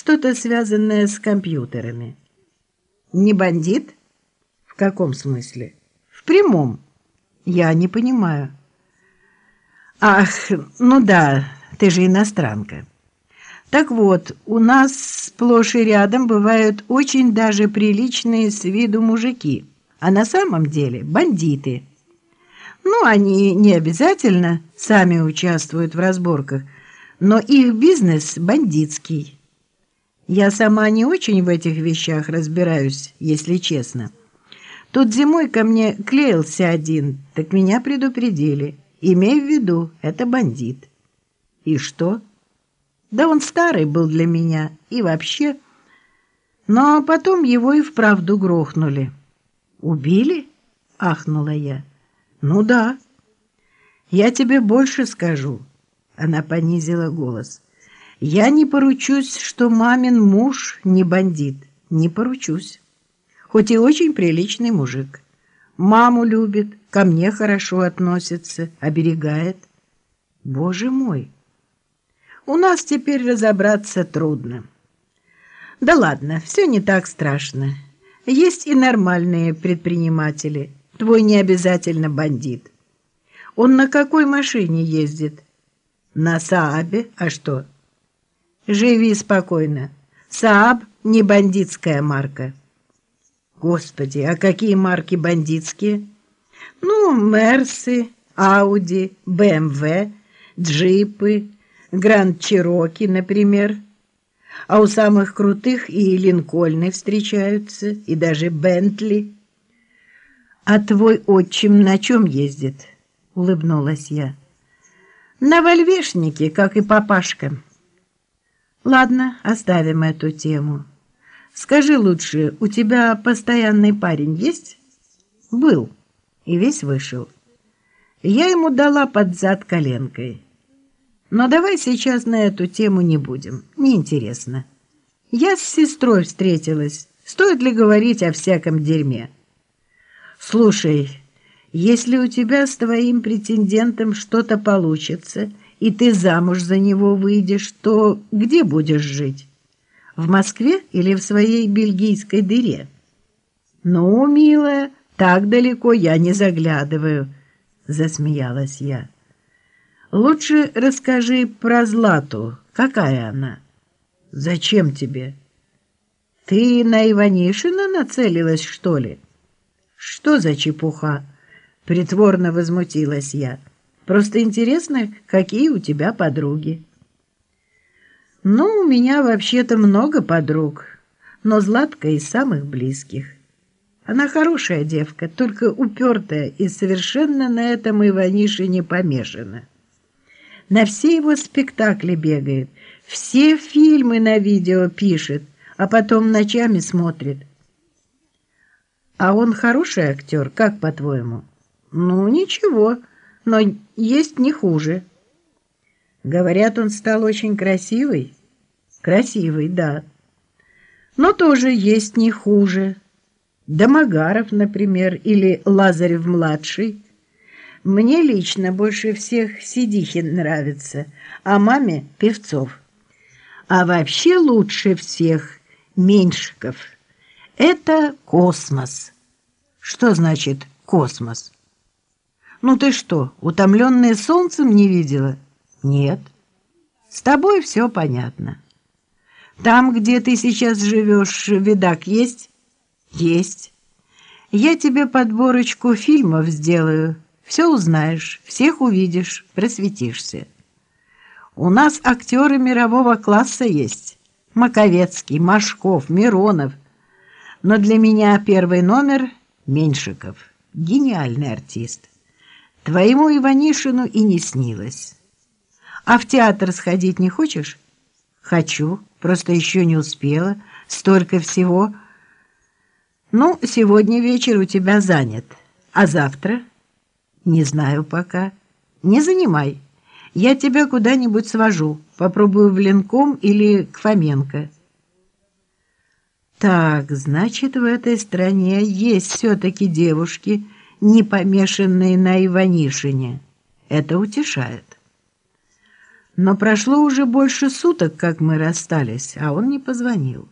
Что-то связанное с компьютерами. Не бандит? В каком смысле? В прямом. Я не понимаю. Ах, ну да, ты же иностранка. Так вот, у нас сплошь и рядом бывают очень даже приличные с виду мужики, а на самом деле бандиты. Ну, они не обязательно сами участвуют в разборках, но их бизнес бандитский. Я сама не очень в этих вещах разбираюсь, если честно. Тут зимой ко мне клеился один, так меня предупредили. Имей в виду, это бандит. И что? Да он старый был для меня и вообще... Но потом его и вправду грохнули. «Убили?» — ахнула я. «Ну да». «Я тебе больше скажу». Она понизила голос. «Я не поручусь, что мамин муж не бандит. Не поручусь. Хоть и очень приличный мужик. Маму любит, ко мне хорошо относится, оберегает. Боже мой!» У нас теперь разобраться трудно. Да ладно, все не так страшно. Есть и нормальные предприниматели. Твой не обязательно бандит. Он на какой машине ездит? На Саабе. А что? Живи спокойно. Сааб не бандитская марка. Господи, а какие марки бандитские? Ну, Мерсы, Ауди, БМВ, джипы, Гранд Чироки, например. А у самых крутых и Линкольны встречаются, и даже Бентли. «А твой отчим на чем ездит?» — улыбнулась я. «На вольвешнике, как и папашка». «Ладно, оставим эту тему. Скажи лучше, у тебя постоянный парень есть?» «Был» и весь вышел. Я ему дала под зад коленкой. Но давай сейчас на эту тему не будем. Неинтересно. Я с сестрой встретилась. Стоит ли говорить о всяком дерьме? Слушай, если у тебя с твоим претендентом что-то получится, и ты замуж за него выйдешь, то где будешь жить? В Москве или в своей бельгийской дыре? Ну, милая, так далеко я не заглядываю, засмеялась я. Лучше расскажи про Злату. Какая она? Зачем тебе? Ты на Иванишина нацелилась, что ли? Что за чепуха? Притворно возмутилась я. Просто интересно, какие у тебя подруги. Ну, у меня вообще-то много подруг, но Златка из самых близких. Она хорошая девка, только упертая и совершенно на этом Иванишине помешана на все его спектакли бегает, все фильмы на видео пишет, а потом ночами смотрит. А он хороший актер, как по-твоему? Ну, ничего, но есть не хуже. Говорят, он стал очень красивый. Красивый, да. Но тоже есть не хуже. Домогаров, например, или Лазарев-младший – мне лично больше всех Сидихин нравится, а маме – Певцов. А вообще лучше всех Меньшиков. Это космос. Что значит космос? Ну ты что, утомленная солнцем не видела? Нет. С тобой все понятно. Там, где ты сейчас живешь, видак есть? Есть. Я тебе подборочку фильмов сделаю – все узнаешь, всех увидишь, просветишься. У нас актеры мирового класса есть. Маковецкий, Машков, Миронов. Но для меня первый номер – Меньшиков. Гениальный артист. Твоему Иванишину и не снилось. А в театр сходить не хочешь? Хочу, просто еще не успела. Столько всего. Ну, сегодня вечер у тебя занят. А завтра – «Не знаю пока. Не занимай. Я тебя куда-нибудь свожу. Попробую в Ленком или к Фоменко». Так, значит, в этой стране есть все-таки девушки, не помешанные на Иванишине. Это утешает. Но прошло уже больше суток, как мы расстались, а он не позвонил.